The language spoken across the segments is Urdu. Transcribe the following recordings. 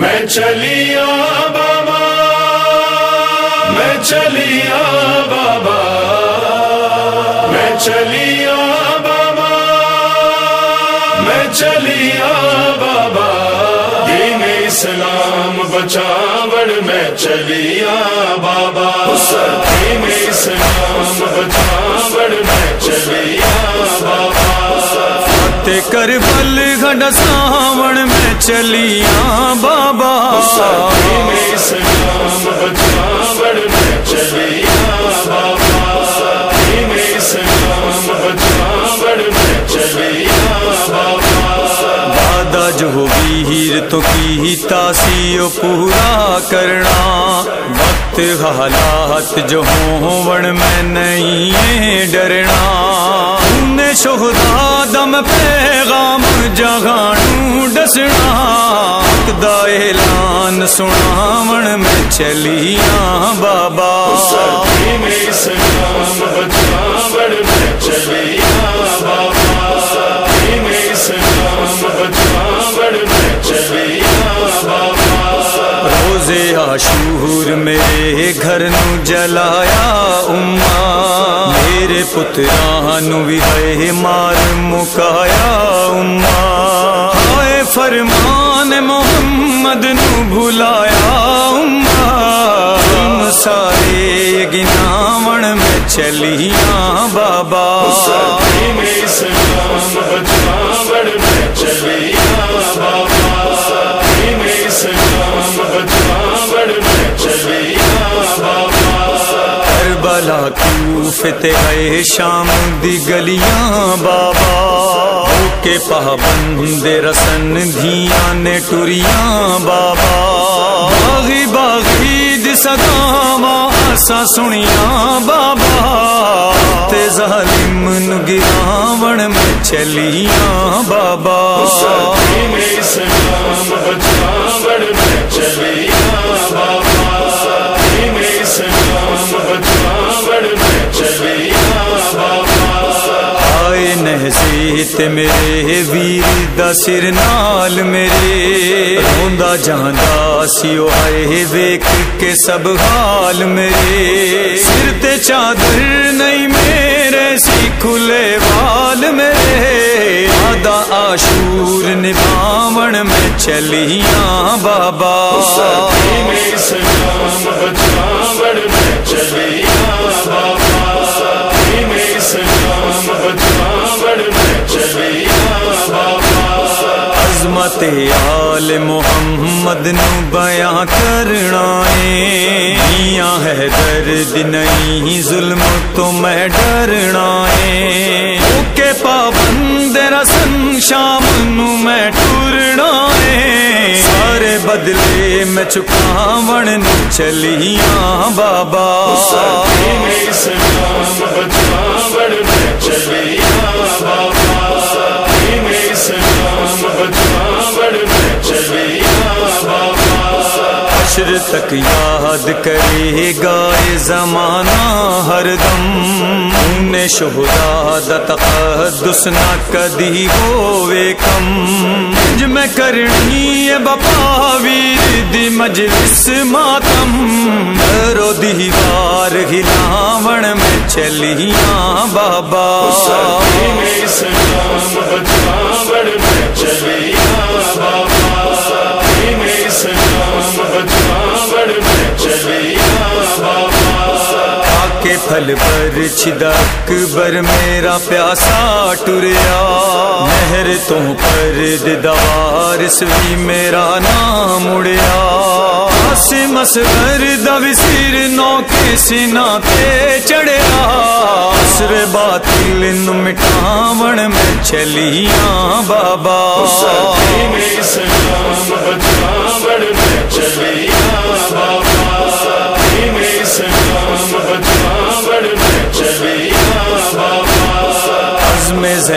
میں چلیا بابا، میں چلیا بابا، میں چلیا بابا، میں چلیا بابا، دین اسلام بچاوڑ، میں چلیا بابا۔ دین اسلام بچاوڑ، میں چلیا بابا۔ تے کر بل گھڈ ساون میں چلیاں بابا چلیا بابا چلیا دادا جو ویر تو کی تاسی پورا کرنا وقت حالات جو ہون میں نہیں ڈرنا نے شہدا دم پیغام جگانو ڈسنا دا اعلان سناون میں چلیاں بابا روزے آشور میرے گھر نو جلایا اما میرے پترا بھی مار مکایا اما فرمان محمد نو بھلایا سارے گناون میں چلیاں بابا دین کربلا کوفت ہے شام دی گلیاں، بابا۔ کے پابند رسن دھیاں نے ٹریاں بابا۔ باغی باغی دی صداواں سنیاں، بابا۔ تے ظالم نو گراون میں چلیاں، بابا۔ دین اسلام میرے ویر دا سر نال میرے روندا جاندا سیو آئے ویک کے سب حال میرے سر تے چادر نہیں میرے سی کھلے وال میرے آدھا آشور نباون میں چلیاں بابا دین اسلام میں چلیا بابا عظمت آل محمد نو بیاں کرنا ہے۔ میاں ہے درد نہیں، ظلم تو میں ڈرنا ہے۔ کے پابند رسن شام نو میں ٹورنا ہے۔ سارے بدلے میں چکاون نو چلیاں بابا۔ دین اسلام حشر تک یاد کرے گا یہ زمانہ ہر دم نے شہدا دا تقدس نہ کدی ہووے کم۔ ج میں کرنی ہے بپا ویر دی مجلس ماتم۔ رو دیوار ہلاون میں چلیاں بابا۔ میں چلیا پھل پر چھدک بر میرا پیاسا ٹریا۔ مہر تو پر دوار سوی میرا نام اڑیا۔ آسم اصغر دوی نو کے سینا تے چڑیا اسر باطل نو مٹاون میں چلیاں بابا۔ دین اسلام میں چلیا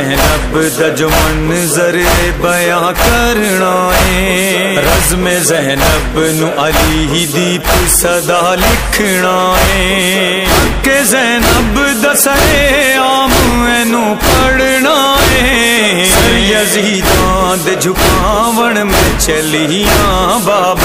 زینب دا جو منظر بیاں کرنا ہے۔ رضا نظم زینب نو علی دیپ صدا لکھنا ہے۔ کہ زینب دسے عام نو پڑھنا ہے۔ یزیدان دے جھکاون میں چلیاں بابا